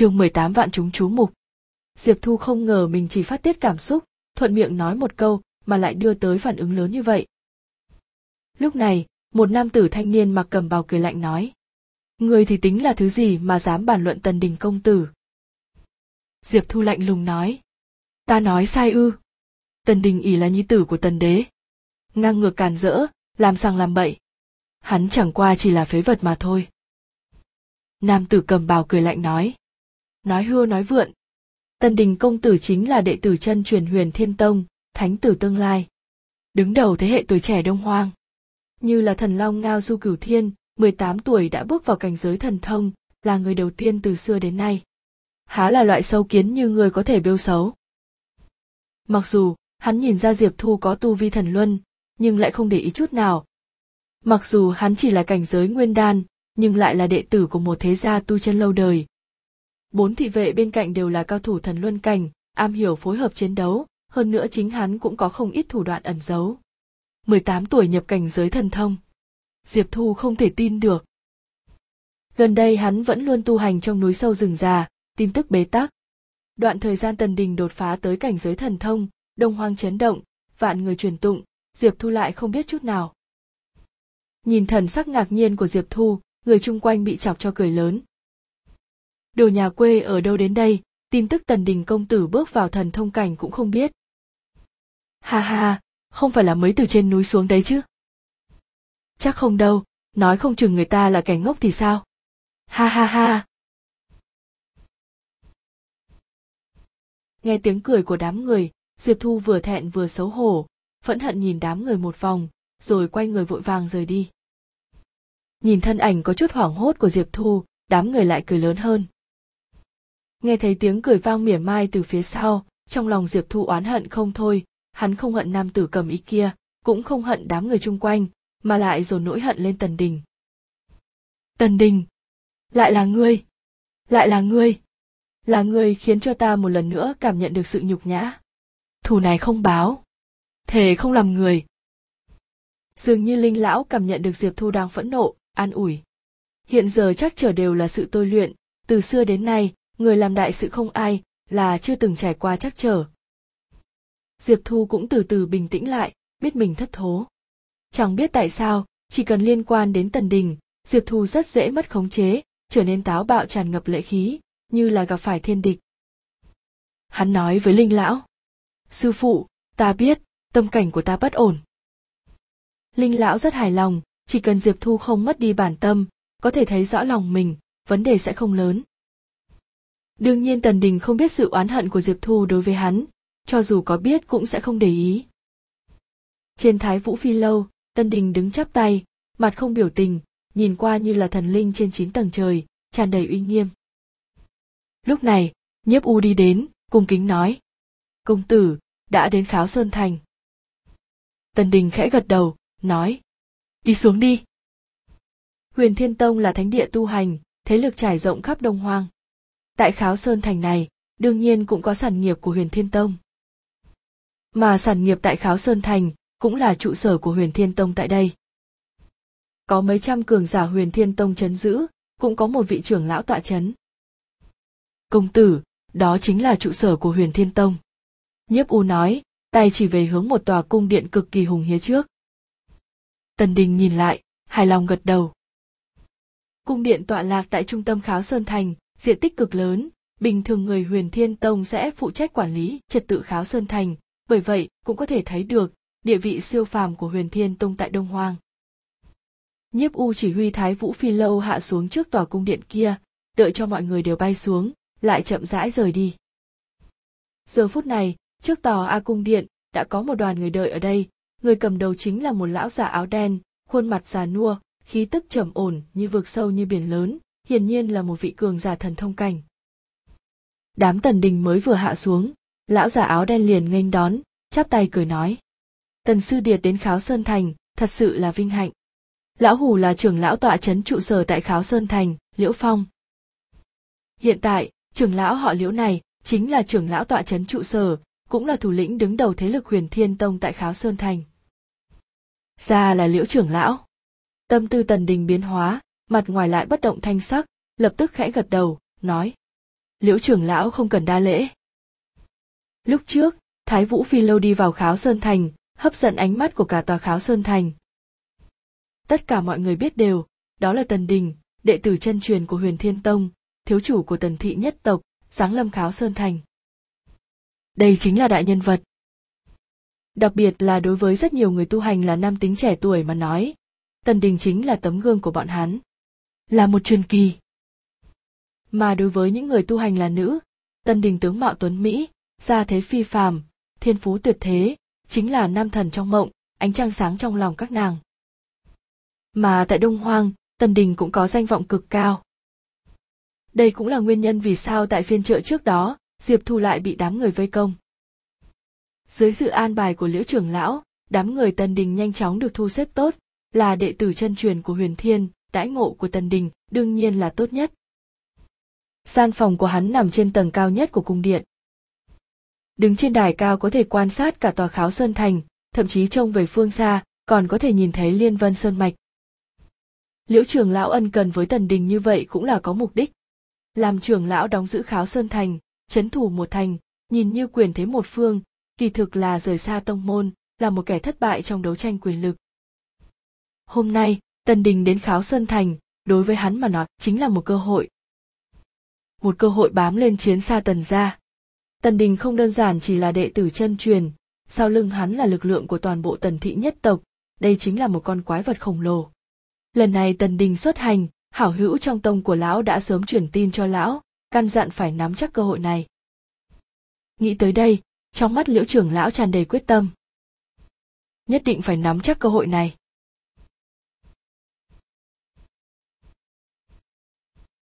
chương 18 vạn chúng chú mục. Diệp Thu không ngờ mình chỉ phát tiết cảm xúc, thuận miệng nói một câu mà lại đưa tới phản ứng lớn như vậy. Lúc này, một nam tử thanh niên mặc cầm bào cười lạnh nói. Người thì tính là thứ gì mà dám bàn luận tần đình công tử? Diệp Thu lạnh lùng nói. Ta nói sai ư. Tần đình ỉ là nhi tử của tần đế. Ngang ngược càn rỡ, làm sằng làm bậy. Hắn chẳng qua chỉ là phế vật mà thôi. Nam tử cầm bào cười lạnh nói. Nói hưa nói vượn. Tần đình công tử chính là đệ tử chân truyền huyền thiên tông, thánh tử tương lai. Đứng đầu thế hệ tuổi trẻ đông hoang. Như là thần long ngao du cửu thiên, 18 tuổi đã bước vào cảnh giới thần thông, là người đầu tiên từ xưa đến nay. Há là loại sâu kiến như người có thể bêu xấu. Mặc dù, hắn nhìn ra Diệp Thu có tu vi thần luân, nhưng lại không để ý chút nào. Mặc dù hắn chỉ là cảnh giới nguyên đan, nhưng lại là đệ tử của một thế gia tu chân lâu đời. Bốn thị vệ bên cạnh đều là cao thủ thần luân cảnh, am hiểu phối hợp chiến đấu, hơn nữa chính hắn cũng có không ít thủ đoạn ẩn giấu. 18 tuổi nhập cảnh giới thần thông. Diệp Thu không thể tin được. Gần đây hắn vẫn luôn tu hành trong núi sâu rừng già, tin tức bế tắc. Đoạn thời gian Tần Đình đột phá tới cảnh giới thần thông, đông hoang chấn động, vạn người truyền tụng, Diệp Thu lại không biết chút nào. Nhìn thần sắc ngạc nhiên của Diệp Thu, người chung quanh bị chọc cho cười lớn. Đồ nhà quê ở đâu đến đây, tin tức Tần Đình công tử bước vào thần thông cảnh cũng không biết. Ha ha, không phải là mới từ trên núi xuống đấy chứ? Chắc không đâu, nói không chừng người ta là kẻ ngốc thì sao? Ha ha ha. Nghe tiếng cười của đám người, Diệp Thu vừa thẹn vừa xấu hổ, phẫn hận nhìn đám người một vòng, rồi quay người vội vàng rời đi. Nhìn thân ảnh có chút hoảng hốt của Diệp Thu, đám người lại cười lớn hơn. Nghe thấy tiếng cười vang mỉa mai từ phía sau, trong lòng Diệp Thu oán hận không thôi, hắn không hận nam tử cầm ý kia, cũng không hận đám người chung quanh, mà lại dồn nỗi hận lên Tần Đình. Tần Đình! Lại là ngươi! Lại là ngươi! Là ngươi khiến cho ta một lần nữa cảm nhận được sự nhục nhã. Thù này không báo. Thề không làm người. Dường như Linh Lão cảm nhận được Diệp Thu đang phẫn nộ, an ủi. Hiện giờ chắc trở đều là sự tôi luyện, từ xưa đến nay, người làm đại sự không ai, là chưa từng trải qua chắc trở. Diệp Thu cũng từ từ bình tĩnh lại, biết mình thất thố. Chẳng biết tại sao, chỉ cần liên quan đến tần đình, Diệp Thu rất dễ mất khống chế, trở nên táo bạo tràn ngập lệ khí, như là gặp phải thiên địch. Hắn nói với Linh Lão. Sư phụ, ta biết, tâm cảnh của ta bất ổn. Linh Lão rất hài lòng, chỉ cần Diệp Thu không mất đi bản tâm, có thể thấy rõ lòng mình, vấn đề sẽ không lớn. Đương nhiên Tần Đình không biết sự oán hận của Diệp Thu đối với hắn, cho dù có biết cũng sẽ không để ý. Trên Thái Vũ Phi Lâu, Tân Đình đứng chắp tay, mặt không biểu tình, nhìn qua như là thần linh trên chín tầng trời, tràn đầy uy nghiêm. Lúc này, nhiếp u đi đến, cung kính nói. Công tử, đã đến kháo sơn thành. Tần Đình khẽ gật đầu, nói. Đi xuống đi. Huyền Thiên Tông là thánh địa tu hành, thế lực trải rộng khắp Đông Hoang. Tại kháo sơn thành này, đương nhiên cũng có sản nghiệp của Huyền Thiên Tông. Mà sản nghiệp tại kháo sơn thành cũng là trụ sở của Huyền Thiên Tông tại đây. Có mấy trăm cường giả Huyền Thiên Tông chấn giữ, cũng có một vị trưởng lão tọa chấn. Công tử, đó chính là trụ sở của Huyền Thiên Tông. Nhiếp U nói, tay chỉ về hướng một tòa cung điện cực kỳ hùng hía trước. Tần Đình nhìn lại, hài lòng gật đầu. Cung điện tọa lạc tại trung tâm Kháo Sơn Thành, diện tích cực lớn, bình thường người Huyền Thiên Tông sẽ phụ trách quản lý trật tự Kháo Sơn Thành, bởi vậy cũng có thể thấy được địa vị siêu phàm của Huyền Thiên Tông tại Đông Hoang. Nhiếp U chỉ huy Thái Vũ Phi Lâu hạ xuống trước tòa cung điện kia, đợi cho mọi người đều bay xuống, lại chậm rãi rời đi. Giờ phút này, trước tòa A cung điện, đã có một đoàn người đợi ở đây, người cầm đầu chính là một lão già áo đen, khuôn mặt già nua, khí tức trầm ổn như vực sâu như biển lớn, hiển nhiên là một vị cường giả thần thông cảnh. Đám tần đình mới vừa hạ xuống, lão già áo đen liền nghênh đón, chắp tay cười nói. Tần sư điệt đến Kháo Sơn Thành, thật sự là vinh hạnh. Lão Hủ là trưởng lão tọa trấn trụ sở tại Kháo Sơn Thành, Liễu Phong. Hiện tại, trưởng lão họ Liễu này chính là trưởng lão tọa trấn trụ sở, cũng là thủ lĩnh đứng đầu thế lực Huyền Thiên Tông tại Kháo Sơn Thành. Ra là Liễu trưởng lão. Tâm tư Tần Đình biến hóa, mặt ngoài lại bất động thanh sắc, lập tức khẽ gật đầu, nói: liễu trưởng lão không cần đa lễ. Lúc trước thái vũ phi lâu đi vào kháo sơn thành hấp dẫn ánh mắt của cả tòa kháo sơn thành. Tất cả mọi người biết đều đó là tần đình đệ tử chân truyền của huyền thiên tông thiếu chủ của tần thị nhất tộc giáng lâm kháo sơn thành. Đây chính là đại nhân vật. Đặc biệt là đối với rất nhiều người tu hành là nam tính trẻ tuổi mà nói tần đình chính là tấm gương của bọn hắn là một truyền kỳ. Mà đối với những người tu hành là nữ, tân đình tướng mạo tuấn mỹ, gia thế phi phàm, thiên phú tuyệt thế, chính là nam thần trong mộng, ánh trăng sáng trong lòng các nàng. Mà tại đông hoang, tân đình cũng có danh vọng cực cao. Đây cũng là nguyên nhân vì sao tại phiên chợ trước đó, diệp thu lại bị đám người vây công. Dưới sự an bài của liễu trưởng lão, đám người tân đình nhanh chóng được thu xếp tốt, là đệ tử chân truyền của huyền thiên đãi ngộ của tần đình đương nhiên là tốt nhất. Gian phòng của hắn nằm trên tầng cao nhất của cung điện. Đứng trên đài cao có thể quan sát cả tòa kháo sơn thành, thậm chí trông về phương xa, còn có thể nhìn thấy liên vân sơn mạch. Liễu trưởng lão ân cần với tần đình như vậy cũng là có mục đích. Làm trưởng lão đóng giữ kháo sơn thành, chấn thủ một thành, nhìn như quyền thế một phương, kỳ thực là rời xa tông môn, là một kẻ thất bại trong đấu tranh quyền lực. Hôm nay tần đình đến kháo sơn thành, đối với hắn mà nói, chính là một cơ hội. Một cơ hội bám lên chiến xa tần gia. Tần đình không đơn giản chỉ là đệ tử chân truyền, sau lưng hắn là lực lượng của toàn bộ tần thị nhất tộc, đây chính là một con quái vật khổng lồ. Lần này tần đình xuất hành, hảo hữu trong tông của lão đã sớm truyền tin cho lão, căn dặn phải nắm chắc cơ hội này. Nghĩ tới đây, trong mắt liễu trưởng lão tràn đầy quyết tâm. Nhất định phải nắm chắc cơ hội này.